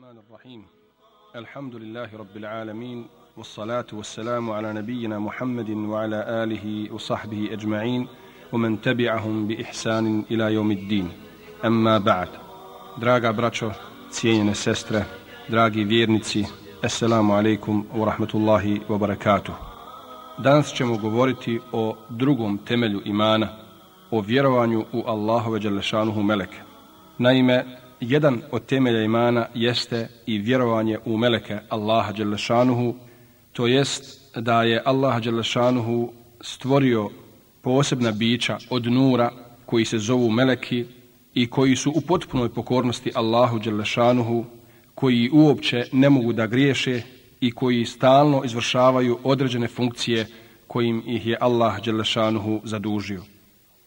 الرحمن الرحيم الحمد لله رب العالمين والصلاة والسلام على نبينا محمد وعلى آله وصحبه أجمعين ومن تبعهم بإحسان إلى يوم الدين أما بعد دراغا براتشو cijenjene sestre, dragi vjernici, Assalamu alaikum wa rahmatullahi wa barakatuh. Danas ćemo govoriti o drugom temelju imana, o vjerovanju u Allahove Đalešanuhu Meleke. Naime, jedan od temelja imana jeste i vjerovanje u meleke Allaha Đelešanuhu, to jest da je Allah Đelešanuhu stvorio posebna bića od nura koji se zovu meleki i koji su u potpunoj pokornosti Allahu Đelešanuhu, koji uopće ne mogu da griješe i koji stalno izvršavaju određene funkcije kojim ih je Allah Đelešanuhu zadužio.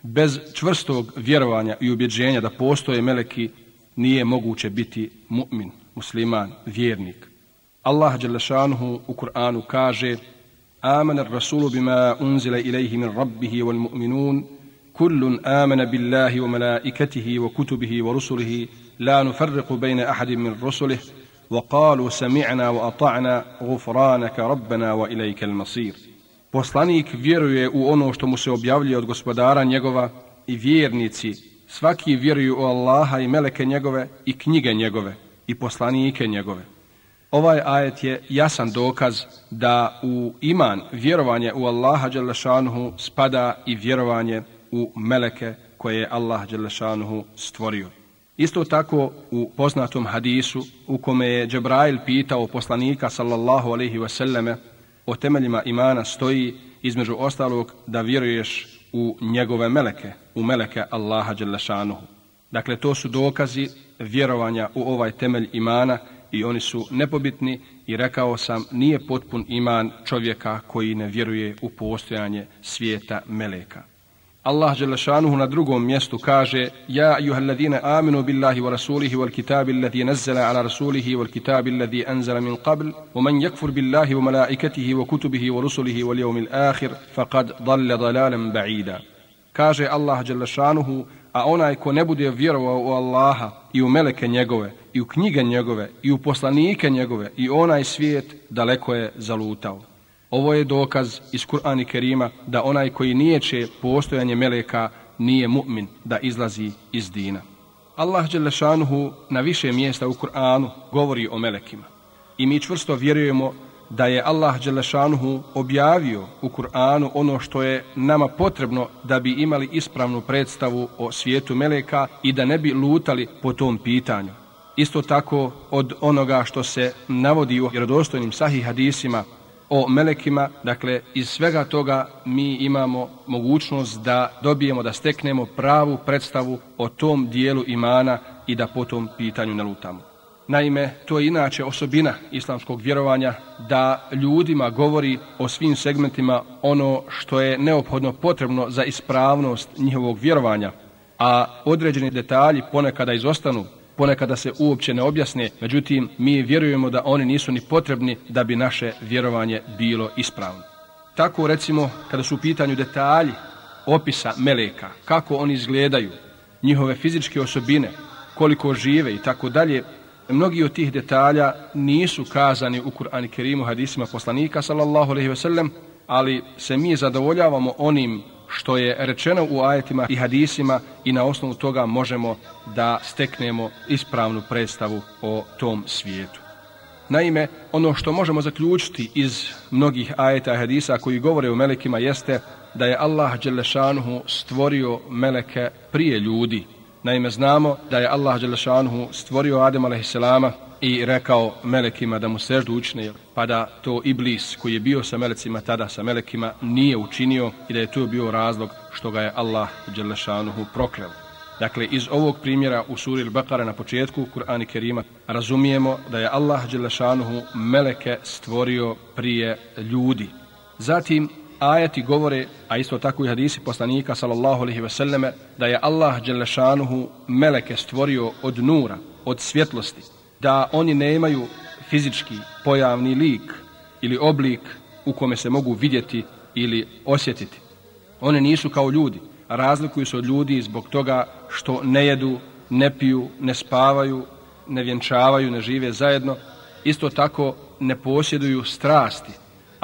Bez čvrstog vjerovanja i ubjeđenja da postoje meleki nije moguće biti mu'min, musliman, vjernik. Allah Đelešanuhu u Kur'anu kaže Aman ar-Rasulu bima unzila ilaihi min rabbihi wal mu'minun kullun amana billahi wa malaikatihi wa kutubihi wa rusulihi la nufarriqu bejna ahadin min rusulih wa qalu sami'na wa ata'na gufranaka rabbana wa ilaika al-masir. Poslanik vjeruje u ono što mu se objavljuje od gospodara njegova i vjernici svaki vjeruju u Allaha i meleke njegove i knjige njegove i poslanike njegove. Ovaj ajet je jasan dokaz da u iman vjerovanje u Allaha Đelešanuhu spada i vjerovanje u meleke koje je Allah Đelešanuhu stvorio. Isto tako u poznatom hadisu u kome je Džebrail pitao poslanika sallallahu alaihi wasallame o temeljima imana stoji između ostalog da vjeruješ u njegove meleke, u meleke Allaha Đelešanuhu. Dakle, to su dokazi vjerovanja u ovaj temelj imana i oni su nepobitni i rekao sam nije potpun iman čovjeka koji ne vjeruje u postojanje svijeta meleka. Allah Đelešanuhu na drugom mjestu kaže Ja juhalladine aminu billahi wa rasulihi wal kitabi alladhi nazzala ala rasulihi wal kitabi alladhi anzala min qabl wa man yakfur billahi wa malaikatihi wa kutubihi wa rusulihi wal yawmil akhir faqad dalla dalalan ba'ida. Kaže Allah Đelešanuhu a onaj ko ne bude vjerovao u Allaha i u meleke njegove i u knjige njegove i u poslanike njegove i onaj svijet daleko je zalutao. Ovo je dokaz iz Kur'ana Kerima da onaj koji nijeće postojanje meleka nije mu'min da izlazi iz dina. Allah Đelešanuhu na više mjesta u Kur'anu govori o melekima. I mi čvrsto vjerujemo da je Allah Đelešanuhu objavio u Kur'anu ono što je nama potrebno da bi imali ispravnu predstavu o svijetu meleka i da ne bi lutali po tom pitanju. Isto tako od onoga što se navodi u vjerodostojnim sahih hadisima o melekima, dakle iz svega toga mi imamo mogućnost da dobijemo, da steknemo pravu predstavu o tom dijelu imana i da po tom pitanju nalutamo. Naime, to je inače osobina islamskog vjerovanja da ljudima govori o svim segmentima ono što je neophodno potrebno za ispravnost njihovog vjerovanja, a određeni detalji ponekada izostanu ponekada se uopće ne objasne, međutim, mi vjerujemo da oni nisu ni potrebni da bi naše vjerovanje bilo ispravno. Tako, recimo, kada su u pitanju detalji opisa meleka, kako oni izgledaju, njihove fizičke osobine, koliko žive i tako dalje, mnogi od tih detalja nisu kazani u Kur'ani Kerimu hadisima poslanika, sallallahu alaihi ve sellem, ali se mi zadovoljavamo onim što je rečeno u ajetima i hadisima i na osnovu toga možemo da steknemo ispravnu predstavu o tom svijetu. Naime, ono što možemo zaključiti iz mnogih ajeta i hadisa koji govore o melekima jeste da je Allah Đelešanuhu stvorio meleke prije ljudi. Naime, znamo da je Allah Đelešanuhu stvorio Adem a.s i rekao melekima da mu seždu učine, pa da to Iblis koji je bio sa melecima tada sa melekima nije učinio i da je to bio razlog što ga je Allah Đelešanuhu prokleo. Dakle, iz ovog primjera u suri Al-Baqara na početku Kur'ana Kerima razumijemo da je Allah Đelešanuhu meleke stvorio prije ljudi. Zatim, ajati govore, a isto tako i hadisi poslanika sallallahu alaihi ve selleme, da je Allah Đelešanuhu meleke stvorio od nura, od svjetlosti, da oni nemaju fizički pojavni lik ili oblik u kome se mogu vidjeti ili osjetiti. One nisu kao ljudi, razlikuju se od ljudi zbog toga što ne jedu, ne piju, ne spavaju, ne vjenčavaju, ne žive zajedno, isto tako ne posjeduju strasti.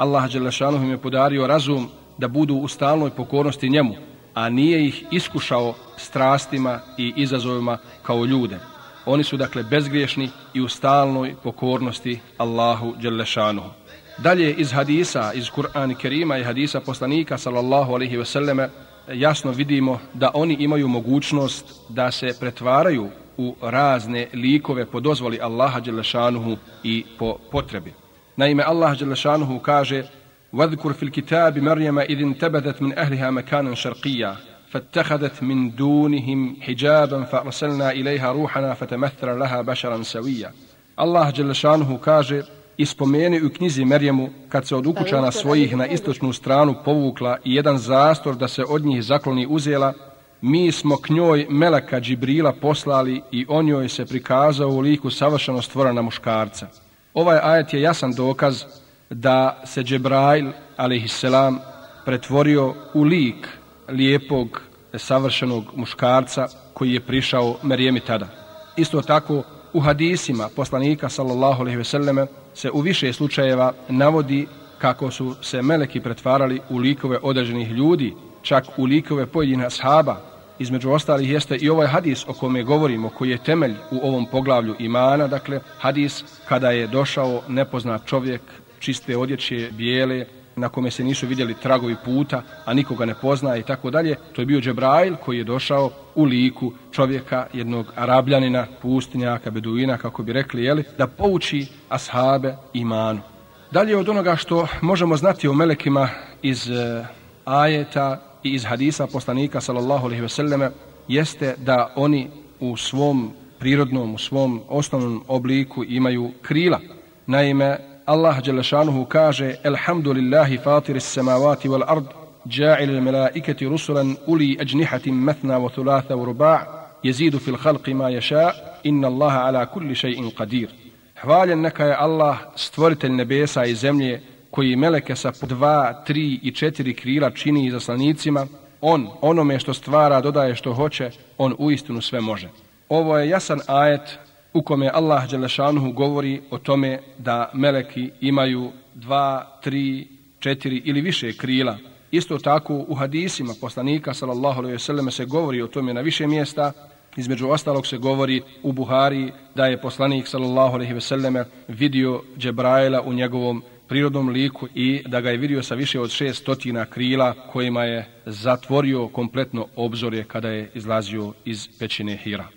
Allah Đelešanuhu im je podario razum da budu u stalnoj pokornosti njemu, a nije ih iskušao strastima i izazovima kao ljude. Oni su dakle bezgriješni i u stalnoj pokornosti Allahu Đelešanuhu. Dalje iz hadisa, iz Kur'ana Kerima i hadisa poslanika sallallahu alaihi ve selleme, jasno vidimo da oni imaju mogućnost da se pretvaraju u razne likove po dozvoli Allaha Đelešanuhu i po potrebi. Naime, Allah Đelešanuhu kaže وَذْكُرْ فِي الْكِتَابِ مَرْيَمَ إِذِ انْتَبَدَتْ مِنْ أَهْلِهَا مَكَانًا شَرْقِيًّا فاتخذت من دونهم حجابا فأرسلنا إليها روحنا فتمثل لها بشرا سويا الله جل شانه kaže ispomeni u knjizi Merjemu kad se od ukućana svojih na istočnu stranu povukla i jedan zastor da se od njih zakloni uzela, mi smo k njoj Meleka Džibrila poslali i on joj se prikazao u liku savršeno stvorena muškarca. Ovaj ajet je jasan dokaz da se Džebrail, alaihisselam, pretvorio u lik lijepog, savršenog muškarca koji je prišao Merijemi tada. Isto tako, u hadisima poslanika sallallahu alejhi ve selleme se u više slučajeva navodi kako su se meleki pretvarali u likove određenih ljudi, čak u likove pojedinih shaba, Između ostalih jeste i ovaj hadis o kome govorimo, koji je temelj u ovom poglavlju imana, dakle hadis kada je došao nepoznat čovjek, čiste odjeće, bijele, na kome se nisu vidjeli tragovi puta, a nikoga ne poznaje i tako dalje. To je bio Džebrail koji je došao u liku čovjeka, jednog arabljanina, pustinjaka, beduina, kako bi rekli, jeli, da pouči ashabe imanu. Dalje od onoga što možemo znati o melekima iz eh, ajeta i iz hadisa poslanika sallallahu alejhi ve selleme jeste da oni u svom prirodnom, u svom osnovnom obliku imaju krila. Naime, Allah Đelešanuhu kaže Elhamdulillahi fatiris samavati wal ard جاعل الملائكة رسلا أولي أجنحة مثنى وثلاثة ورباع يزيد في الخلق ما يشاء إن الله على كل شيء قدير Hvaljen neka je Allah, stvoritelj nebesa i zemlje, koji meleke sa po dva, tri i četiri krila čini izaslanicima, on, onome što stvara, dodaje što hoće, on uistinu sve može. Ovo je jasan ajet u kome Allah Đelešanuhu govori o tome da meleki imaju dva, tri, četiri ili više krila. Isto tako u hadisima poslanika sallallahu alejhi ve selleme se govori o tome na više mjesta. Između ostalog se govori u Buhari da je poslanik sallallahu alejhi ve selleme vidio Džebraila u njegovom prirodnom liku i da ga je vidio sa više od 600 krila kojima je zatvorio kompletno obzorje kada je izlazio iz pećine Hira.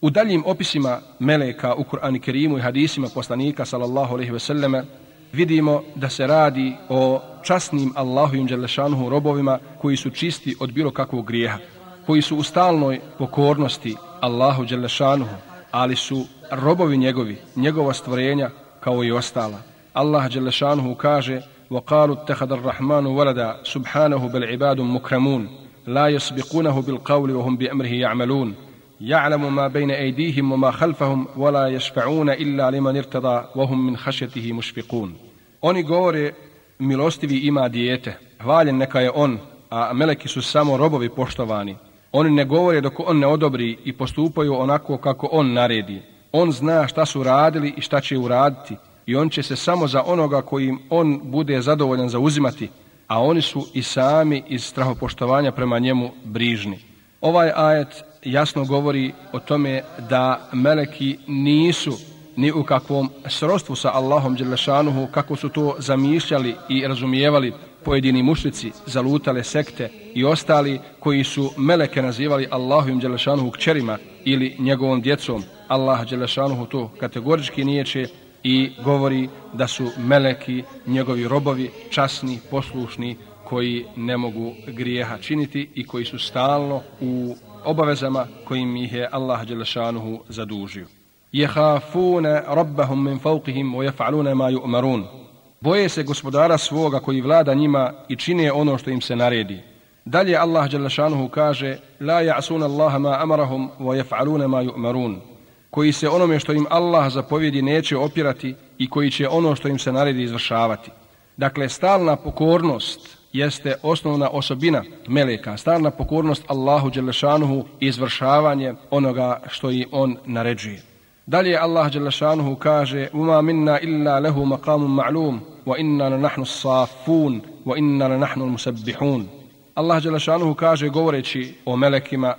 U daljim opisima meleka u Kur'anu Kerimu i hadisima poslanika sallallahu alejhi ve selleme vidimo da se radi o časnim Allahovim dželešanuhu robovima koji su čisti od bilo kakvog grijeha, koji su u stalnoj pokornosti Allahu dželešanuhu, ali su robovi njegovi, njegova stvorenja kao i ostala. Allah dželešanuhu kaže وقالوا اتخذ الرحمن ولدا سبحانه بل عباد مكرمون لا يسبقونه بالقول وهم بأمره يعملون يعلم ما بين أيديهم وما خلفهم ولا يشفعون إلا لمن ارتضى وهم من خشيته مشفقون Oni govore milostivi ima dijete, hvaljen neka je on, a meleki su samo robovi poštovani. Oni ne govore dok on ne odobri i postupaju onako kako on naredi. On zna šta su radili i šta će uraditi i on će se samo za onoga kojim on bude zadovoljan zauzimati, a oni su i sami iz strahopoštovanja prema njemu brižni. Ovaj ajet jasno govori o tome da meleki nisu ni u kakvom srostvu sa Allahom Đelešanuhu kako su to zamišljali i razumijevali pojedini mušlici, zalutale sekte i ostali koji su meleke nazivali Allahovim Đelešanuhu kćerima ili njegovom djecom. Allah Đelešanuhu to kategorički nijeće i govori da su meleki njegovi robovi časni, poslušni, koji ne mogu grijeha činiti i koji su stalno u obavezama kojim ih je Allah Đelešanuhu zadužio. Jehafune rabbahum min fauqihim wa jefa'alune ma ju'marun. Boje se gospodara svoga koji vlada njima i čine ono što im se naredi. Dalje Allah Đelešanuhu kaže La ja'sun Allaha ma amarahum wa jefa'alune ma ju'marun. Koji se onome što im Allah zapovjedi neće opirati i koji će ono što im se naredi izvršavati. Dakle, stalna pokornost jeste osnovna osobina meleka, stalna pokornost Allahu Đelešanuhu i izvršavanje onoga što i on naređuje. Dalje Allah Đelešanuhu kaže Uma minna illa lehu maqamun ma'lum wa inna na nahnu safun wa inna na nahnu musabbihun Allah Đelešanuhu kaže govoreći o melekima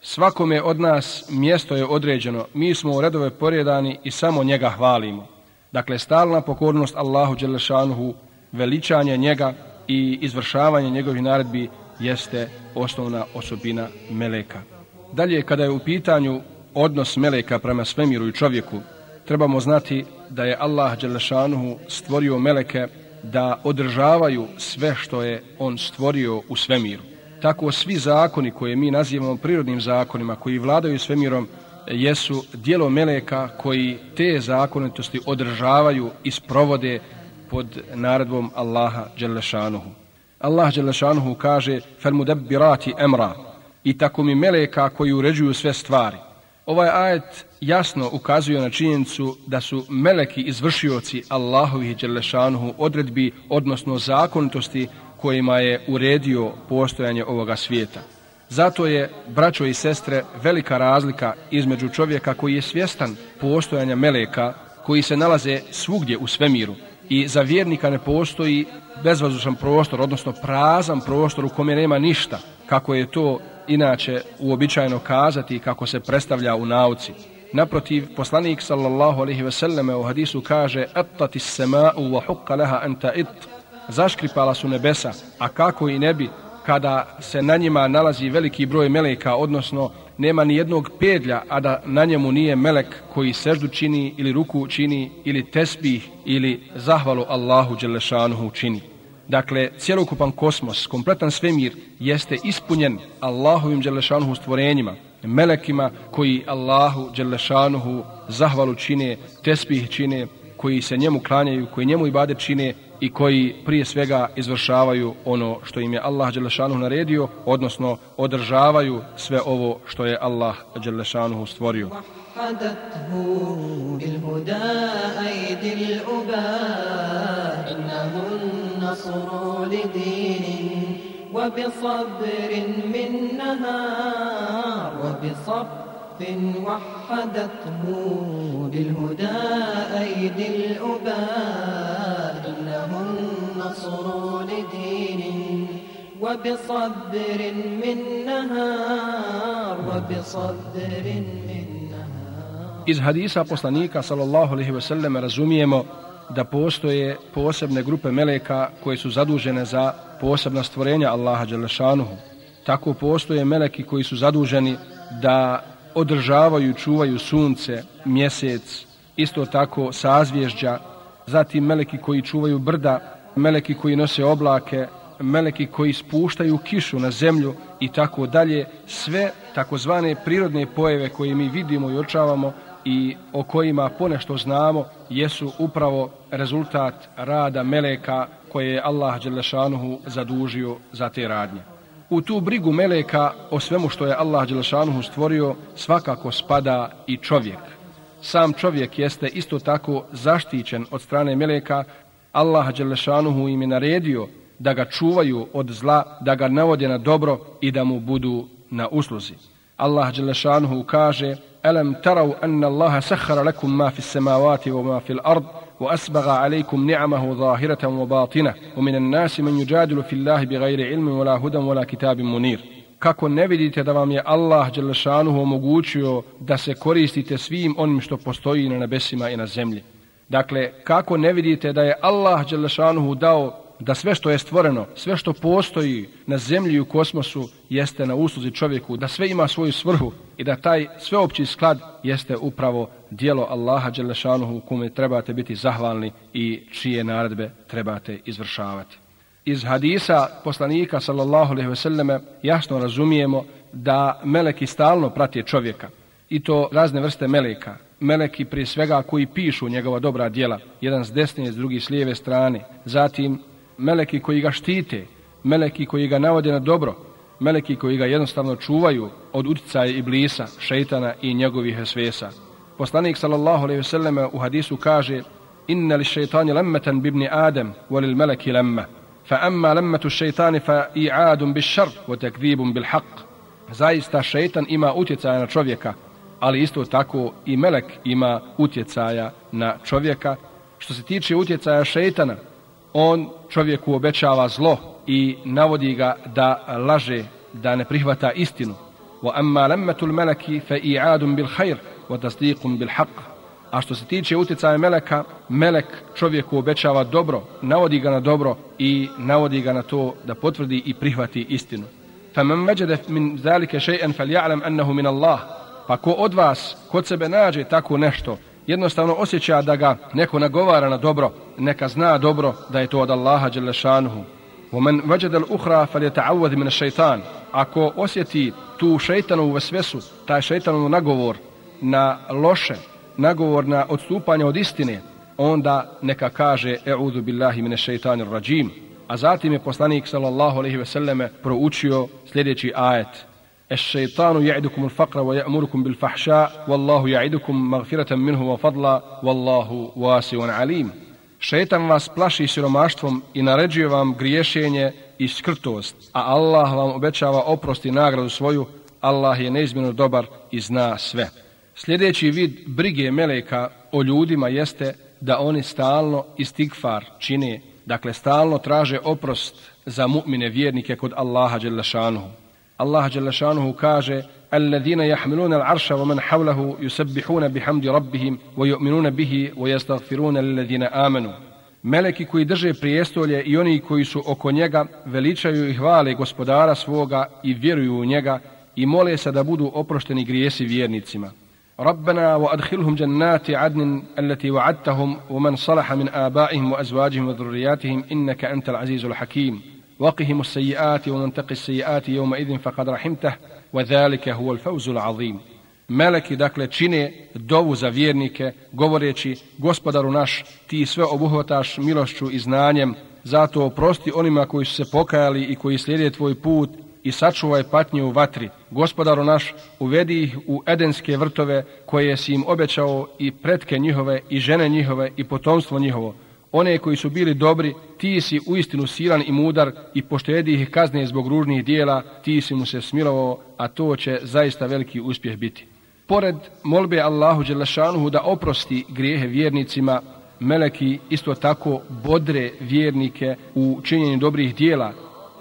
Svakome od nas mjesto je određeno, mi smo u redove poredani i samo njega hvalimo. Dakle, stalna pokornost Allahu Đelešanuhu, veličanje njega i izvršavanje njegovih naredbi jeste osnovna osobina meleka. Dalje, kada je u pitanju odnos meleka prema svemiru i čovjeku, trebamo znati da je Allah Đelešanuhu stvorio meleke da održavaju sve što je on stvorio u svemiru. Tako svi zakoni koje mi nazivamo prirodnim zakonima, koji vladaju svemirom, jesu dijelo meleka koji te zakonitosti održavaju i sprovode pod naredbom Allaha Đelešanuhu. Allah Đelešanuhu kaže fel mudabbirati emra i tako mi meleka koji uređuju sve stvari. Ovaj ajet jasno ukazuje na činjenicu da su meleki izvršioci Allahovih Đelešanuhu odredbi, odnosno zakonitosti kojima je uredio postojanje ovoga svijeta. Zato je, braćo i sestre, velika razlika između čovjeka koji je svjestan postojanja meleka, koji se nalaze svugdje u svemiru i za vjernika ne postoji bezvazdušan prostor, odnosno prazan prostor u kome nema ništa, kako je to inače uobičajeno kazati kako se predstavlja u nauci. Naprotiv, poslanik sallallahu alaihi ve selleme u hadisu kaže Attati sema'u wa hukka leha anta it Zaškripala su nebesa, a kako i ne bi, kada se na njima nalazi veliki broj meleka, odnosno nema ni jednog pedlja, a da na njemu nije melek koji seždu čini ili ruku čini ili tesbih ili zahvalu Allahu Đelešanuhu čini. Dakle, cjelokupan kosmos, kompletan svemir jeste ispunjen Allahovim Đelešanuhu stvorenjima, melekima koji Allahu Đelešanuhu zahvalu čine, tesbih čine, koji se njemu klanjaju, koji njemu ibade čine i koji prije svega izvršavaju ono što im je Allah Đelešanu naredio, odnosno održavaju sve ovo što je Allah Đelešanu stvorio. وبصبر من نهار وبصف وحدته بالهدى أيدي الأباء إنه النصر لدين وبصبر من نهار وبصبر من Iz hadisa poslanika sallallahu alejhi ve sellem razumijemo da postoje posebne grupe meleka koje su zadužene za posebna stvorenja Allaha dželle šanuhu. Tako postoje meleki koji su zaduženi da održavaju i čuvaju sunce, mjesec, isto tako sazvježđa, zatim meleki koji čuvaju brda, meleki koji nose oblake, meleki koji spuštaju kišu na zemlju i tako dalje, sve takozvane prirodne pojeve koje mi vidimo i očavamo i o kojima ponešto znamo, jesu upravo rezultat rada meleka koje je Allah Đelešanuhu zadužio za te radnje. U tu brigu meleka o svemu što je Allah Đelešanuhu stvorio svakako spada i čovjek. Sam čovjek jeste isto tako zaštićen od strane meleka. Allah Đelešanuhu im je naredio da ga čuvaju od zla, da ga navode na dobro i da mu budu na usluzi. Allah Đelešanuhu kaže Alam tarav anna Allaha sahara lakum ma fi samavati wa ma fi l'ard وأسبغ عليكم نعمه ظاهرة وباطنة ومن الناس من يجادل في الله بغير علم ولا هدى ولا كتاب منير kako ne vidite da vam je Allah Đelešanuhu omogućio da se koristite svim onim što postoji na nebesima i na zemlji. Dakle, kako ne vidite da je Allah Đelešanuhu dao da sve što je stvoreno, sve što postoji na zemlji i u kosmosu jeste na usluzi čovjeku, da sve ima svoju svrhu i da taj sveopći sklad jeste upravo dijelo Allaha Đelešanuhu kome trebate biti zahvalni i čije naredbe trebate izvršavati. Iz hadisa poslanika sallallahu alejhi ve selleme jasno razumijemo da meleki stalno prate čovjeka i to razne vrste meleka. Meleki prije svega koji pišu njegova dobra djela, jedan s desne, s drugi s lijeve strane. Zatim meleki koji ga štite, meleki koji ga navode na dobro, meleki koji ga jednostavno čuvaju od utjecaja iblisa, šeitana i njegovih svesa. Poslanik sallallahu alejhi ve selleme u hadisu kaže: "Inna lish-shaytani lammatan bi ibni Adam wa lil-malaki lamma, fa amma lammatu shaytani fa i'adun bish-sharr wa takdhibun bil-haqq." Zaista šejtan ima utjecaja na čovjeka, ali isto tako i melek ima utjecaja na čovjeka. Što se tiče utjecaja šeitana, on čovjeku obećava zlo i navodi ga da laže, da ne prihvata istinu. Wa amma lammatul malaki fa i'adun bil khair wa tasdiqun bil haqq. A što se tiče utjecaja meleka, melek čovjeku obećava dobro, navodi ga na dobro i navodi ga na to da potvrdi i prihvati istinu. فمن وجد من ذلك شيئا فليعلم انه من الله pa ko od vas kod sebe nađe tako nešto jednostavno osjeća da ga neko nagovara na dobro neka zna dobro da je to od Allaha dželle šanehu ومن وجد الاخرى فليتعوذ من الشيطان ako osjeti tu šejtanovu vesvesu taj šejtanov nagovor na loše nagovor na odstupanje od istine onda neka kaže e'udhu billahi minash shaitanir rajim A zatim je poslanik sallallahu alejhi ve selleme proučio sljedeći ajet: الشيطان يعدكم الفقر ويأمركم بالفحشاء والله يعدكم مغفرة منه وفضلا والله واسع عليم wa. Šejtan vas plaši siromaštvom i naređuje vam griješenje i skrtost, a Allah vam obećava oprost i nagradu svoju. Allah je neizmjerno dobar i zna sve. Sljedeći vid brige meleka o ljudima jeste da oni stalno istigfar čine dakle stalno traže oprost za mu'mine vjernike kod Allaha dželle Allah dželle šanehu kaže الذين يحملون العرش ومن حوله يسبحون بحمد ربهم ويؤمنون به ويستغفرون للذين آمنوا Meleki koji drže prijestolje i oni koji su oko njega veličaju i hvale gospodara svoga i vjeruju u njega i mole se da budu oprošteni grijesi vjernicima. ربنا وأدخلهم جنات عدن التي وعدتهم ومن صلح من آبائهم وأزواجهم وذرياتهم إنك أنت العزيز الحكيم وقهم السيئات ومن تقي السيئات يومئذ فقد رحمته وذلك هو الفوز العظيم Meleki, dakle, čine dovu za vjernike, govoreći, gospodaru naš, ti sve obuhvataš milošću i znanjem, zato oprosti onima koji su se pokajali i koji slijede tvoj put i sačuvaj patnje u vatri. Gospodaru naš, uvedi ih u edenske vrtove koje si im obećao i pretke njihove i žene njihove i potomstvo njihovo. One koji su bili dobri, ti si uistinu silan i mudar i poštedi ih kazne zbog ružnih dijela, ti si mu se smilovao, a to će zaista veliki uspjeh biti. Pored molbe Allahu Đelešanuhu da oprosti grijehe vjernicima, meleki isto tako bodre vjernike u činjenju dobrih dijela,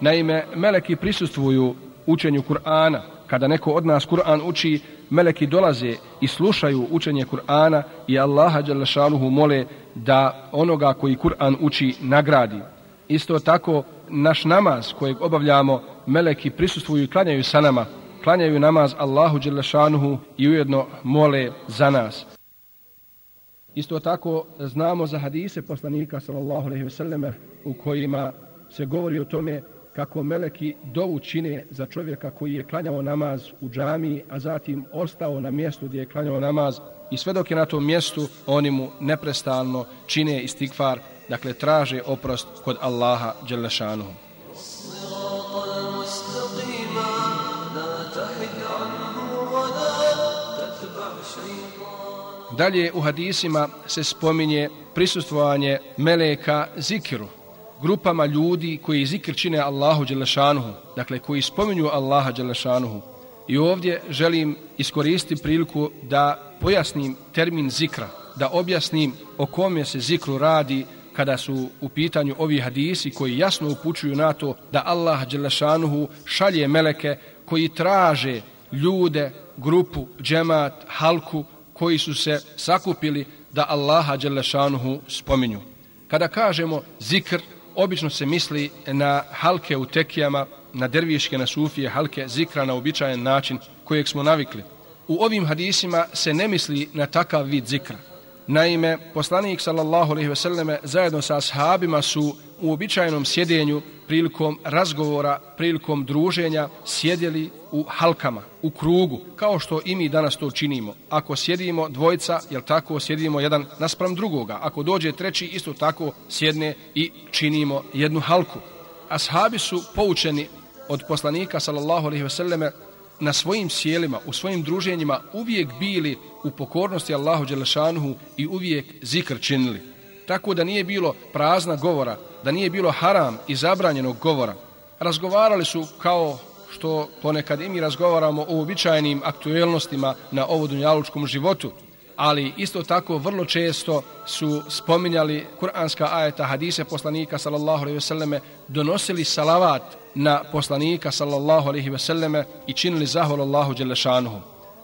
Naime, meleki prisustvuju učenju Kur'ana. Kada neko od nas Kur'an uči, meleki dolaze i slušaju učenje Kur'ana i Allaha Đalešanuhu mole da onoga koji Kur'an uči nagradi. Isto tako, naš namaz kojeg obavljamo, meleki prisustvuju i klanjaju sa nama. Klanjaju namaz Allahu Đalešanuhu i ujedno mole za nas. Isto tako, znamo za hadise poslanika sallallahu alejhi ve selleme u kojima se govori o tome kako meleki dovu čine za čovjeka koji je klanjao namaz u džami, a zatim ostao na mjestu gdje je klanjao namaz i sve dok je na tom mjestu, oni mu neprestalno čine istigfar, dakle traže oprost kod Allaha Đelešanuhu. Dalje u hadisima se spominje prisustvovanje meleka zikiru, grupama ljudi koji zikr čine Allahu Đelešanuhu, dakle koji spominju Allaha Đelešanuhu. I ovdje želim iskoristiti priliku da pojasnim termin zikra, da objasnim o kome se zikru radi kada su u pitanju ovi hadisi koji jasno upućuju na to da Allah Đelešanuhu šalje meleke koji traže ljude, grupu, džemat, halku koji su se sakupili da Allaha Đelešanuhu spominju. Kada kažemo zikr, obično se misli na halke u tekijama, na derviške, na sufije, halke zikra na običajen način kojeg smo navikli. U ovim hadisima se ne misli na takav vid zikra. Naime, poslanik sallallahu alejhi ve selleme zajedno sa ashabima su u sjedenju prilikom razgovora, prilikom druženja sjedili u halkama, u krugu, kao što i mi danas to činimo. Ako sjedimo dvojca, jel tako, sjedimo jedan naspram drugoga. Ako dođe treći, isto tako sjedne i činimo jednu halku. Ashabi su poučeni od poslanika sallallahu alejhi ve selleme na svojim sjelima, u svojim druženjima uvijek bili u pokornosti Allahu Đelešanuhu i uvijek zikr činili. Tako da nije bilo prazna govora, da nije bilo haram i zabranjenog govora. Razgovarali su kao što ponekad i mi razgovaramo o uobičajenim aktuelnostima na ovo dunjalučkom životu, ali isto tako vrlo često su spominjali kuranska ajeta hadise poslanika sallallahu alejhi ve selleme donosili salavat na poslanika sallallahu alejhi ve selleme i činili zahvalu Allahu dželle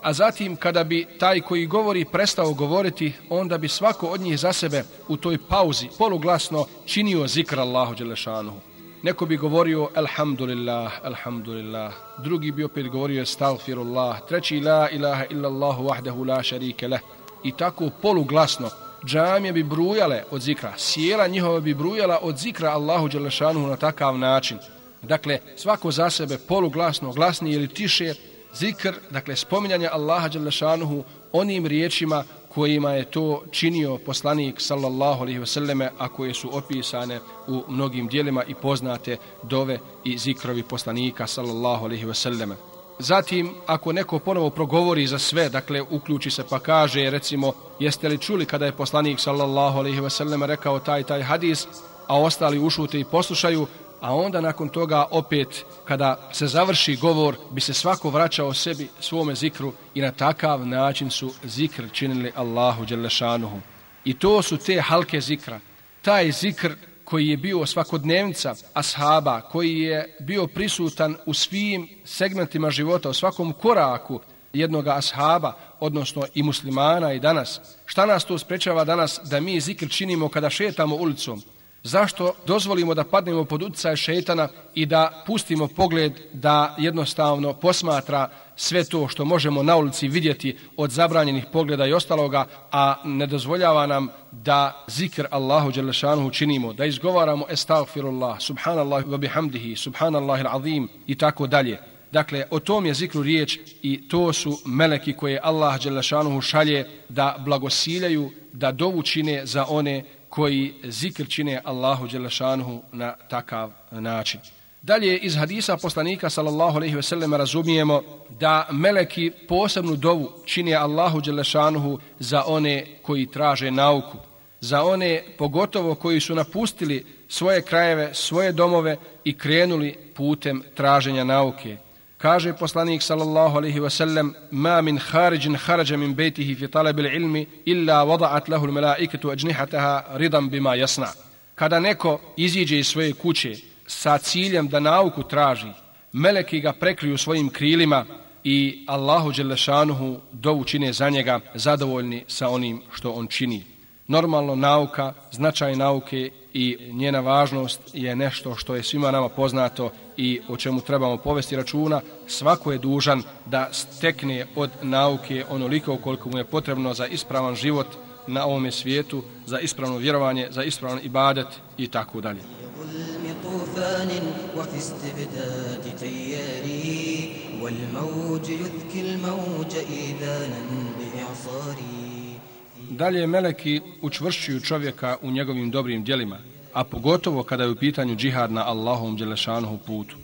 A zatim kada bi taj koji govori prestao govoriti, onda bi svako od njih za sebe u toj pauzi poluglasno činio zikr Allahu Đelešanuhu. Neko bi govorio alhamdulillah, alhamdulillah. Drugi bi opet govorio astaghfirullah. Treći la ilaha illallahu wahdahu la sharika leh. i tako poluglasno džamije bi brujale od zikra, sjela njihova bi brujala od zikra Allahu Đelešanuhu na takav način. Dakle, svako za sebe poluglasno, glasnije ili tiše, zikr, dakle, spominjanje Allaha Đalešanuhu onim riječima kojima je to činio poslanik sallallahu alaihi vseleme, a koje su opisane u mnogim dijelima i poznate dove i zikrovi poslanika sallallahu alaihi vseleme. Zatim, ako neko ponovo progovori za sve, dakle, uključi se pa kaže, recimo, jeste li čuli kada je poslanik, sallallahu alaihi ve rekao taj taj hadis, a ostali ušute i poslušaju, a onda nakon toga opet, kada se završi govor, bi se svako vraćao sebi svome zikru i na takav način su zikr činili Allahu Đelešanuhu. I to su te halke zikra. Taj zikr koji je bio svakodnevnica ashaba, koji je bio prisutan u svim segmentima života, u svakom koraku jednog ashaba, odnosno i muslimana i danas. Šta nas to sprečava danas da mi zikr činimo kada šetamo ulicom? Zašto dozvolimo da padnemo pod utjecaj šetana i da pustimo pogled da jednostavno posmatra sve to što možemo na ulici vidjeti od zabranjenih pogleda i ostaloga, a ne dozvoljava nam da zikr Allahu Đelešanuhu činimo, da izgovaramo estagfirullah, subhanallah wa bihamdihi, subhanallah azim i tako dalje. Dakle, o tom je zikru riječ i to su meleki koje Allah Đelešanuhu šalje da blagosiljaju, da dovu čine za one koji zikr čine Allahu Đelešanuhu na takav način. Dalje iz hadisa poslanika sallallahu alejhi ve sellem razumijemo da meleki posebnu dovu čine Allahu dželešanuhu za one koji traže nauku, za one pogotovo koji su napustili svoje krajeve, svoje domove i krenuli putem traženja nauke. Kaže poslanik sallallahu alejhi ve sellem: "Ma min kharijin kharaja min baytihi fi talab al-ilmi illa wada'at lahu al-mala'ikatu ajnihataha ridan bima yasna." Kada neko iziđe iz svoje kuće sa ciljem da nauku traži, meleki ga prekriju svojim krilima i Allahu Đelešanuhu dovu čine za njega zadovoljni sa onim što on čini. Normalno nauka, značaj nauke i njena važnost je nešto što je svima nama poznato i o čemu trebamo povesti računa. Svako je dužan da stekne od nauke onoliko koliko mu je potrebno za ispravan život na ovome svijetu, za ispravno vjerovanje, za ispravan ibadet i tako dalje. طوفان وفي استبداد تياري والموج يذكي الموج إذانا بإعصاري Dalje meleki učvršćuju čovjeka u njegovim dobrim djelima, a pogotovo kada je u pitanju džihad na Allahom Đelešanuhu putu.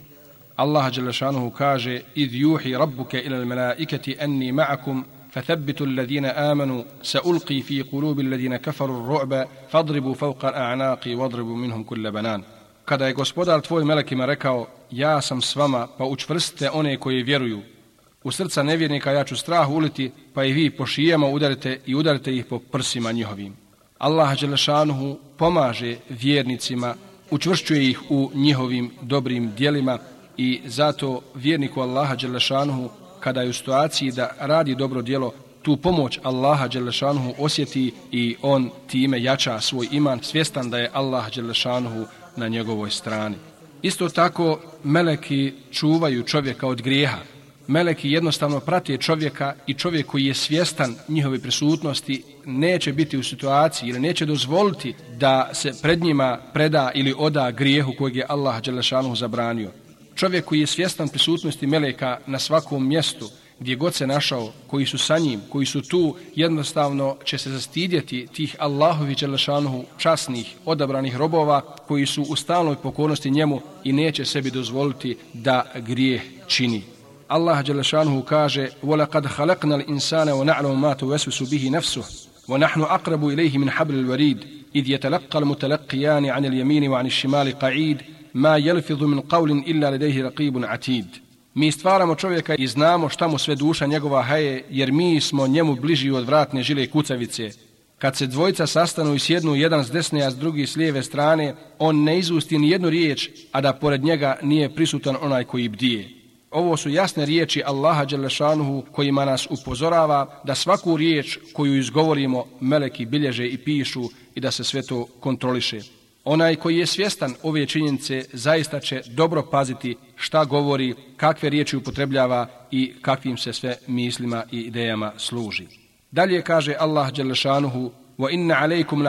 Allah Đelešanuhu kaže Idh juhi rabbuke ila l-melaiketi enni ma'akum فثبتوا الذين آمنوا سألقي في قلوب الذين كفروا الرعب فاضربوا فوق الأعناق واضربوا منهم كل بنان kada je gospodar tvoj melekima rekao ja sam s vama pa učvrstite one koji vjeruju u srca nevjernika ja ću strah uliti pa i vi po šijama udarite i udarite ih po prsima njihovim Allah Đelešanuhu pomaže vjernicima učvršćuje ih u njihovim dobrim dijelima i zato vjerniku Allaha Đelešanuhu kada je u situaciji da radi dobro dijelo tu pomoć Allaha Đelešanuhu osjeti i on time jača svoj iman svjestan da je Allah Đelešanuhu na njegovoj strani. Isto tako, meleki čuvaju čovjeka od grijeha. Meleki jednostavno prate čovjeka i čovjek koji je svjestan njihove prisutnosti neće biti u situaciji ili neće dozvoliti da se pred njima preda ili oda grijehu kojeg je Allah Đelešanu zabranio. Čovjek koji je svjestan prisutnosti meleka na svakom mjestu, gdje god se našao, koji su sa njim, koji su tu, jednostavno će se zastidjeti tih Allahovi Đelešanuhu časnih, odabranih robova, koji su u stalnoj pokornosti njemu i neće sebi dozvoliti da grijeh čini. Allah Đelešanuhu kaže وَلَقَدْ خَلَقْنَا الْإِنسَانَ وَنَعْلَمُ مَا تُوَسْوِسُ بِهِ نَفْسُهُ وَنَحْنُ أَقْرَبُ إِلَيْهِ مِنْ حَبْلِ الْوَرِيدِ إِذْ يَتَلَقَّ الْمُتَلَقِّيَانِ عَنِ الْيَمِينِ وَعَنِ الشِّمَالِ قَعِيدِ مَا يَلْفِظُ مِنْ قَوْلٍ إِلَّا لَدَيْهِ رَقِيبٌ عَتِيدٌ Mi stvaramo čovjeka i znamo šta mu sve duša njegova haje, jer mi smo njemu bliži od vratne žile i kucavice. Kad se dvojica sastanu i sjednu jedan s desne, a s drugi s lijeve strane, on ne izusti ni jednu riječ, a da pored njega nije prisutan onaj koji bdije. Ovo su jasne riječi Allaha Đelešanuhu kojima nas upozorava da svaku riječ koju izgovorimo meleki bilježe i pišu i da se sve to kontroliše. Onaj koji je svjestan ove činjenice zaista će dobro paziti šta govori, kakve riječi upotrebljava i kakvim se sve mislima i idejama služi. Dalje kaže Allah Đelešanuhu wa inna alejkum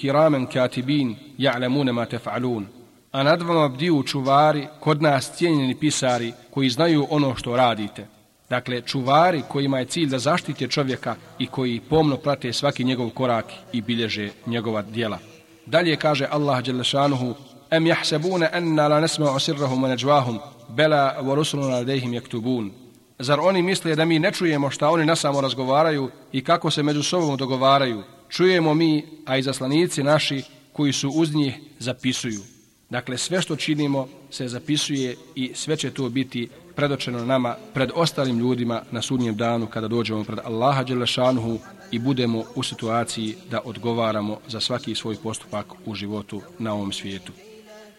كِرَامًا كَاتِبِينَ katibin مَا ma. A nad vama bdiju čuvari, kod nas cijenjeni pisari koji znaju ono što radite. Dakle, čuvari kojima je cilj da zaštite čovjeka i koji pomno prate svaki njegov korak i bilježe njegova dijela. Dalje kaže Allah Đelešanuhu Em jahsebune enna la nesma'u sirrahum wa najwahum bela wa rusuluna ladejhim yaktubun. Zar oni misle da mi ne čujemo šta oni nasamo razgovaraju i kako se među sobom dogovaraju? Čujemo mi, a i zaslanici naši koji su uz njih zapisuju. Dakle, sve što činimo se zapisuje i sve će to biti predočeno nama pred ostalim ljudima na sudnjem danu kada dođemo pred Allaha Đelešanuhu i budemo u situaciji da odgovaramo za svaki svoj postupak u životu na ovom svijetu.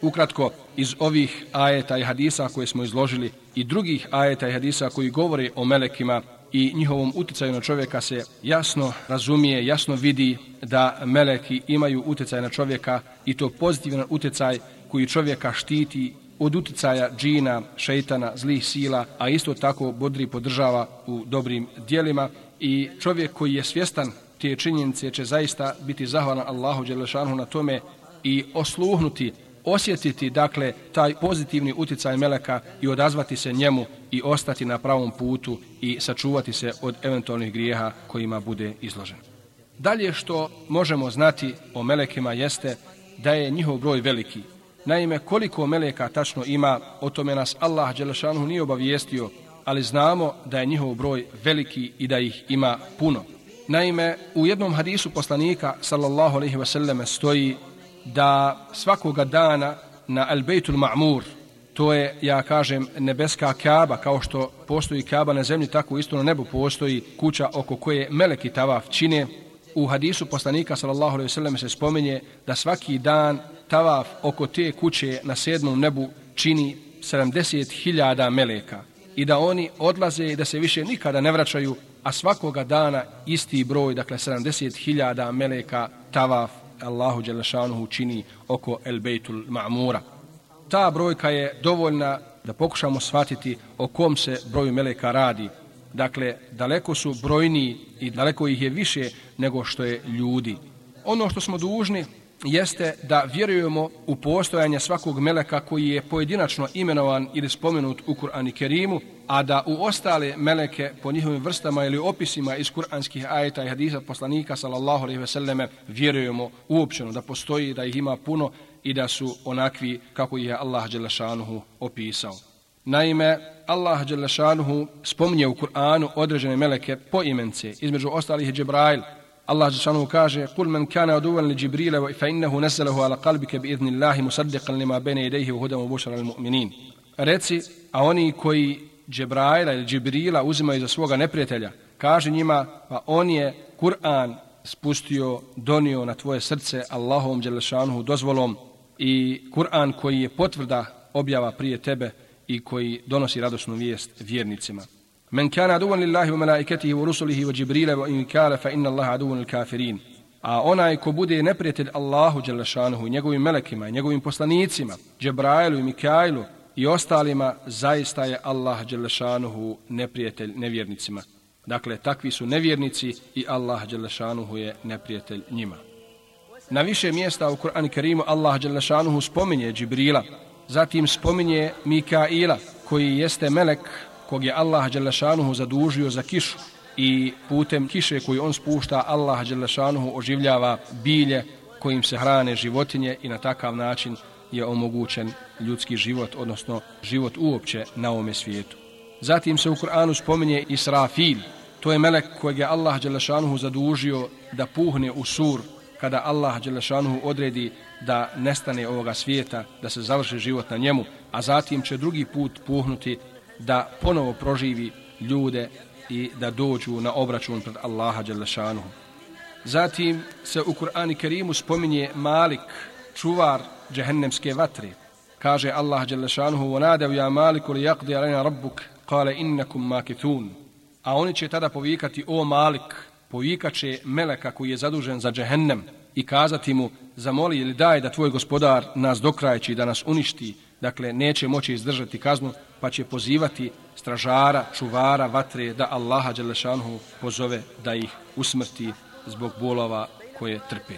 Ukratko, iz ovih ajeta i hadisa koje smo izložili i drugih ajeta i hadisa koji govore o melekima i njihovom uticaju na čovjeka se jasno razumije, jasno vidi da meleki imaju uticaj na čovjeka i to pozitivan uticaj koji čovjeka štiti od uticaja džina, šeitana, zlih sila, a isto tako bodri podržava u dobrim dijelima i čovjek koji je svjestan te činjenice će zaista biti zahvalan Allahu Đelešanu na tome i osluhnuti, osjetiti dakle taj pozitivni uticaj meleka i odazvati se njemu i ostati na pravom putu i sačuvati se od eventualnih grijeha kojima bude izložen. Dalje što možemo znati o melekima jeste da je njihov broj veliki. Naime, koliko meleka tačno ima, o tome nas Allah Đelešanu nije obavijestio, ali znamo da je njihov broj veliki i da ih ima puno. Naime, u jednom hadisu poslanika, sallallahu alaihi wa sallam, stoji da svakoga dana na Al Bejtul Ma'mur, to je, ja kažem, nebeska kaba, kao što postoji kaba na zemlji, tako isto na nebu postoji kuća oko koje meleki tavaf čine. U hadisu poslanika, sallallahu alaihi ve sallam, se spominje da svaki dan tavaf oko te kuće na sedmom nebu čini 70.000 meleka i da oni odlaze i da se više nikada ne vraćaju, a svakoga dana isti broj, dakle 70.000 meleka tavaf Allahu Đelešanuhu čini oko El Bejtul Ma'mura. Ta brojka je dovoljna da pokušamo shvatiti o kom se broju meleka radi. Dakle, daleko su brojni i daleko ih je više nego što je ljudi. Ono što smo dužni jeste da vjerujemo u postojanje svakog meleka koji je pojedinačno imenovan ili spomenut u Kur'an i Kerimu, a da u ostale meleke po njihovim vrstama ili opisima iz kur'anskih ajeta i hadisa poslanika sallallahu alejhi ve selleme vjerujemo uopćeno da postoji, da ih ima puno i da su onakvi kako ih je Allah Đelešanuhu opisao. Naime, Allah Đelešanuhu spominje u Kur'anu određene meleke po imence, između ostalih je Džebrail, Allah Žešanu kaže Kul men kana aduvan li Džibrila fa innehu neselahu ala kalbike bi idni Allahi musaddiqan lima bene idejhi u hudama bushra al mu'minin. Reci, a oni koji Džebraila ili Džibrila uzimaju za svoga neprijatelja, kaže njima, pa on je Kur'an spustio, donio na tvoje srce Allahom Đelešanuhu dozvolom i Kur'an koji je potvrda objava prije tebe i koji donosi radosnu vijest vjernicima. Men kana aduvan lillahi wa malaikatihi wa rusulihi wa Jibrila wa inkala fa inna Allaha aduvan il. A onaj ko bude neprijatelj Allahu Đelešanuhu, njegovim melekima, njegovim poslanicima, Džebrailu i Mikailu i ostalima, zaista je Allah Đelešanuhu neprijatelj nevjernicima. Dakle, takvi su nevjernici i Allah Đelešanuhu je neprijatelj njima. Na više mjesta u Kur'an Kerimu Allah Đelešanuhu spominje Džibrila, zatim spominje Mikaila, koji jeste melek kog je Allah Đelešanuhu zadužio za kišu i putem kiše koju on spušta Allah Đelešanuhu oživljava bilje kojim se hrane životinje i na takav način je omogućen ljudski život, odnosno život uopće na ovome svijetu. Zatim se u Kur'anu spominje Israfil, to je melek kojeg je Allah Đelešanuhu zadužio da puhne u sur kada Allah Đelešanuhu odredi da nestane ovoga svijeta, da se završi život na njemu, a zatim će drugi put puhnuti da ponovo proživi ljude i da dođu na obračun pred Allaha Đelešanuhu. Zatim se u Kur'ani Kerimu spominje Malik, čuvar džehennemske vatre. Kaže Allah Đelešanuhu, وَنَادَوْ يَا مَالِكُ لِيَقْدِ عَلَيْنَا رَبُّكَ قَالَ إِنَّكُمْ مَاكِثُونَ A oni će tada povikati, o Malik, povikaće meleka koji je zadužen za džehennem i kazati mu, zamoli ili daj da tvoj gospodar nas dokrajeći da nas uništi, dakle neće moći izdržati kaznu, pa će pozivati stražara, čuvara, vatre da Allaha Đelešanhu pozove da ih usmrti zbog bolova koje trpe.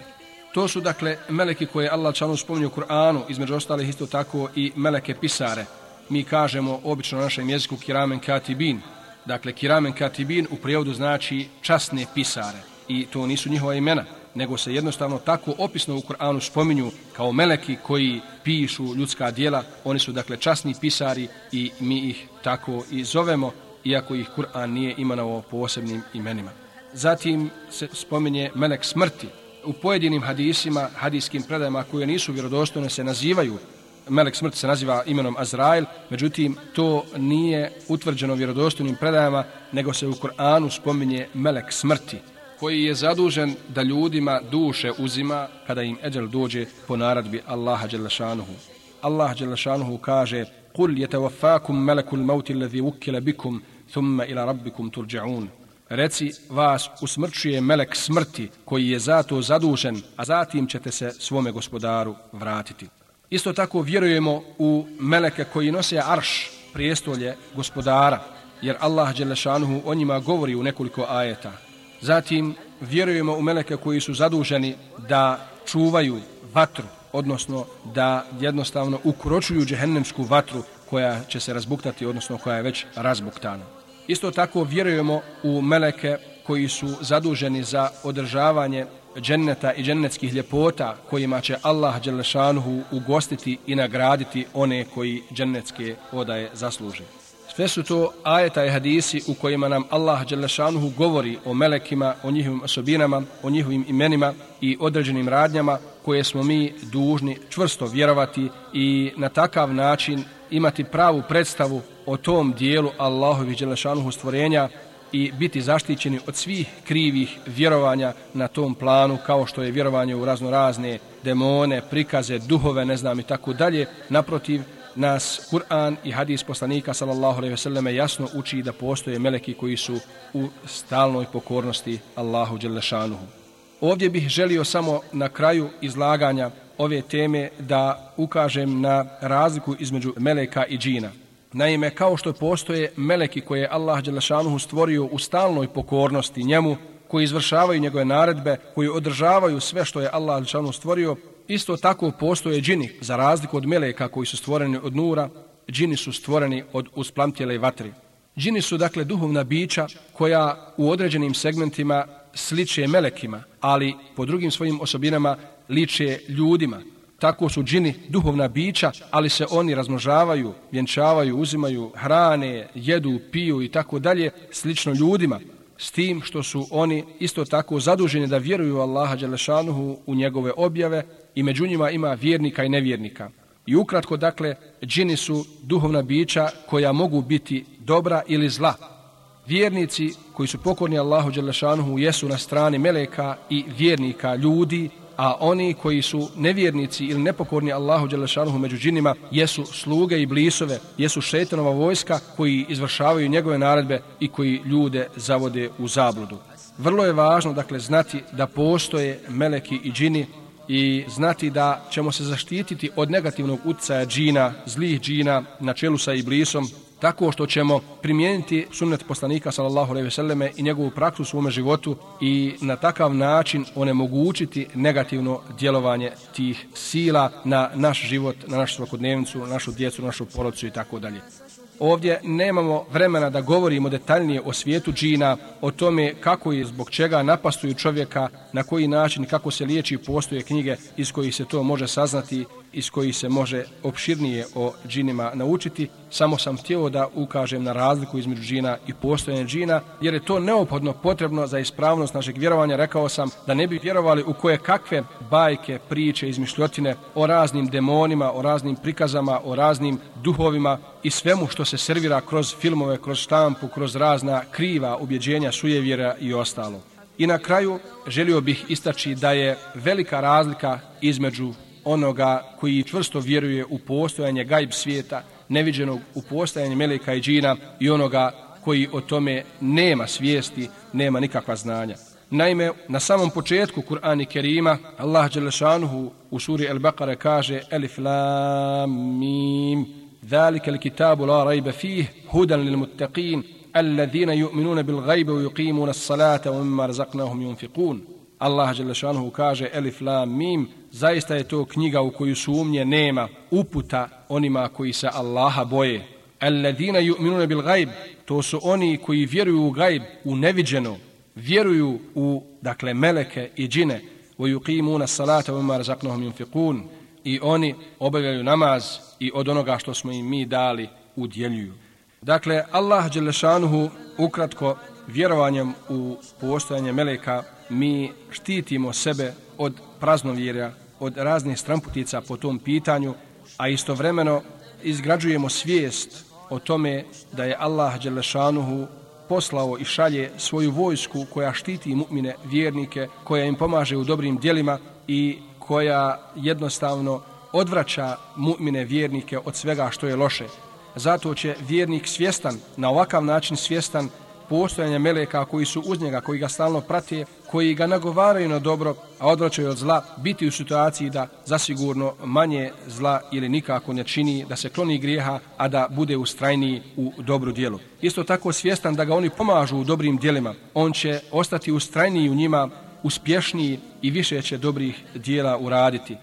To su dakle meleki koje Allah Čanu spominje u Kur'anu, između ostalih isto tako i meleke pisare. Mi kažemo obično na našem jeziku kiramen katibin. Dakle, kiramen katibin u prijevodu znači časne pisare. I to nisu njihova imena, nego se jednostavno tako opisno u Kur'anu spominju kao meleki koji pišu ljudska dijela. Oni su dakle časni pisari i mi ih tako i zovemo, iako ih Kur'an nije imenovao posebnim imenima. Zatim se spominje melek smrti. U pojedinim hadisima, hadijskim predajama koje nisu vjerodostojne se nazivaju Melek smrti se naziva imenom Azrail, međutim to nije utvrđeno vjerodostojnim predajama, nego se u Koranu spominje Melek smrti, koji je zadužen da ljudima duše uzima kada im eđel dođe po naradbi Allaha Đelešanuhu. Allah Đelešanuhu kaže قُلْ يَتَوَفَّاكُمْ مَلَكُ الْمَوْتِ الَّذِي وُكِّلَ بِكُمْ ثُمَّ إِلَى رَبِّكُمْ تُرْجَعُونَ Reci, vas usmrčuje melek smrti koji je zato zadužen, a zatim ćete se svome gospodaru vratiti. Isto tako vjerujemo u meleke koji nose arš, prijestolje gospodara, jer Allah Đelešanuhu o njima govori u nekoliko ajeta. Zatim vjerujemo u meleke koji su zaduženi da čuvaju vatru, odnosno da jednostavno ukročuju džehennemsku vatru koja će se razbuktati, odnosno koja je već razbuktana. Isto tako vjerujemo u meleke koji su zaduženi za održavanje dženneta i džennetskih ljepota kojima će Allah Đelešanuhu ugostiti i nagraditi one koji džennetske odaje zasluži. Sve su to ajeta i hadisi u kojima nam Allah Đelešanuhu govori o melekima, o njihovim osobinama, o njihovim imenima i određenim radnjama koje smo mi dužni čvrsto vjerovati i na takav način imati pravu predstavu o tom dijelu Allahovi Đelešanuhu stvorenja i biti zaštićeni od svih krivih vjerovanja na tom planu kao što je vjerovanje u razno razne demone, prikaze, duhove, ne znam i tako dalje. Naprotiv, nas Kur'an i hadis poslanika sallallahu alejhi ve selleme jasno uči da postoje meleki koji su u stalnoj pokornosti Allahu dželle šanuhu. Ovdje bih želio samo na kraju izlaganja ove teme da ukažem na razliku između meleka i džina. Naime, kao što postoje meleki koje je Allah Đelešanuhu stvorio u stalnoj pokornosti njemu, koji izvršavaju njegove naredbe, koji održavaju sve što je Allah Đelešanuhu stvorio, isto tako postoje džini, za razliku od meleka koji su stvoreni od nura, džini su stvoreni od usplamtjele vatri. Džini su dakle duhovna bića koja u određenim segmentima sliče melekima, ali po drugim svojim osobinama liče ljudima, tako su džini duhovna bića, ali se oni razmnožavaju, vjenčavaju, uzimaju hrane, jedu, piju i tako dalje, slično ljudima, s tim što su oni isto tako zaduženi da vjeruju Allaha Đelešanuhu u njegove objave i među njima ima vjernika i nevjernika. I ukratko, dakle, džini su duhovna bića koja mogu biti dobra ili zla. Vjernici koji su pokorni Allahu Đelešanuhu jesu na strani meleka i vjernika ljudi, a oni koji su nevjernici ili nepokorni Allahu Đelešanuhu među džinima jesu sluge i blisove, jesu šetanova vojska koji izvršavaju njegove naredbe i koji ljude zavode u zabludu. Vrlo je važno dakle znati da postoje meleki i džini i znati da ćemo se zaštititi od negativnog utjecaja džina, zlih džina na čelu sa iblisom tako što ćemo primijeniti sunnet poslanika sallallahu alejhi ve selleme i njegovu praksu u svom životu i na takav način onemogućiti negativno djelovanje tih sila na naš život, na našu svakodnevnicu, na našu djecu, na našu porodicu i tako dalje. Ovdje nemamo vremena da govorimo detaljnije o svijetu džina, o tome kako i zbog čega napastuju čovjeka, na koji način, kako se liječi, postoje knjige iz kojih se to može saznati iz koji se može opširnije o džinima naučiti. Samo sam htio da ukažem na razliku između džina i postojene džina, jer je to neophodno potrebno za ispravnost našeg vjerovanja. Rekao sam da ne bi vjerovali u koje kakve bajke, priče, izmišljotine o raznim demonima, o raznim prikazama, o raznim duhovima i svemu što se servira kroz filmove, kroz štampu, kroz razna kriva ubjeđenja, sujevjera i ostalo. I na kraju želio bih istaći da je velika razlika između onoga koji čvrsto vjeruje u postojanje gajb svijeta, neviđenog u postojanje meleka i džina i onoga koji o tome nema svijesti, nema nikakva znanja. Naime, na samom početku Kur'ana Kerima, Allah Đelešanuhu u suri Al-Baqara kaže Elif Lam Mim Zalika l-kitabu la rajba fih hudan lil muttaqin alladhina yu'minuna bil gajbe u yuqimuna s-salata Allah Đelešanuhu kaže Elif Lam Mim Zaista je to knjiga u koju sumnje nema uputa onima koji se Allaha boje. Alladina yu'minuna bil gajb To su oni koji vjeruju u gajb, u neviđeno vjeruju u dakle meleke i džine wa yuqimuna salata wa ma razaqnahum yunfiqun i oni obavljaju namaz i od onoga što smo im mi dali udjeljuju. Dakle, Allah Đelešanuhu ukratko vjerovanjem u postojanje meleka mi štitimo sebe od praznovjerja, od raznih stramputica po tom pitanju, a istovremeno izgrađujemo svijest o tome da je Allah Đelešanuhu poslao i šalje svoju vojsku koja štiti mu'mine vjernike, koja im pomaže u dobrim dijelima i koja jednostavno odvraća mu'mine vjernike od svega što je loše. Zato će vjernik svjestan, na ovakav način svjestan, postojanja meleka koji su uz njega, koji ga stalno prate, koji ga nagovaraju na dobro, a odvraćaju od zla, biti u situaciji da zasigurno manje zla ili nikako ne čini, da se kloni grijeha, a da bude ustrajniji u dobru dijelu. Isto tako svjestan da ga oni pomažu u dobrim dijelima, on će ostati ustrajniji u njima, uspješniji i više će dobrih dijela uraditi.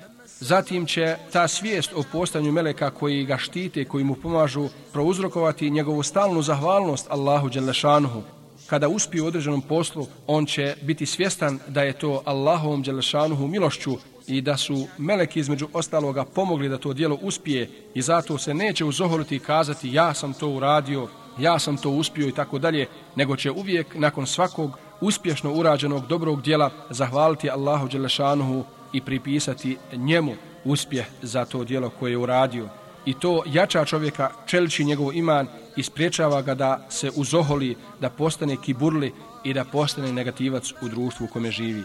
Zatim će ta svijest o postanju meleka koji ga štite, koji mu pomažu, prouzrokovati njegovu stalnu zahvalnost Allahu Đelešanuhu. Kada uspije u određenom poslu, on će biti svjestan da je to Allahovom Đelešanuhu milošću i da su meleki između ostaloga pomogli da to dijelo uspije i zato se neće uzoholiti i kazati ja sam to uradio, ja sam to uspio i tako dalje, nego će uvijek nakon svakog uspješno urađenog dobrog dijela zahvaliti Allahu Đelešanuhu i pripisati njemu uspjeh za to dijelo koje je uradio. I to jača čovjeka, čeliči njegov iman i spriječava ga da se uzoholi, da postane kiburli i da postane negativac u društvu u kome živi.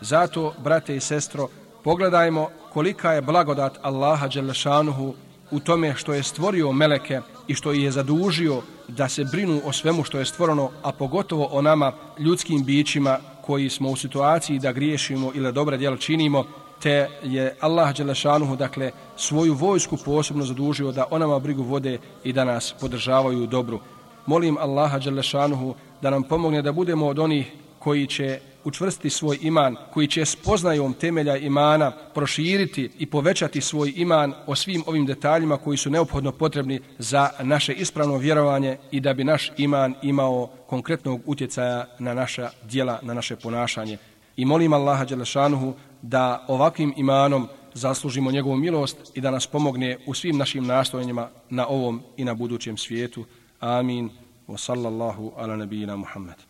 Zato, brate i sestro, pogledajmo kolika je blagodat Allaha Đelešanuhu u tome što je stvorio meleke i što je zadužio da se brinu o svemu što je stvoreno, a pogotovo o nama ljudskim bićima koji smo u situaciji da griješimo ili dobro djela činimo, te je Allah Đelešanuhu, dakle, svoju vojsku posebno zadužio da onama brigu vode i da nas podržavaju dobru. Molim Allaha Đelešanuhu da nam pomogne da budemo od onih koji će učvrstiti svoj iman, koji će spoznajom temelja imana proširiti i povećati svoj iman o svim ovim detaljima koji su neophodno potrebni za naše ispravno vjerovanje i da bi naš iman imao konkretnog utjecaja na naša dijela, na naše ponašanje. I molim Allaha Đelešanuhu da ovakvim imanom zaslužimo njegovu milost i da nas pomogne u svim našim nastojanjima na ovom i na budućem svijetu. Amin. Wa sallallahu ala nabijina Muhammad.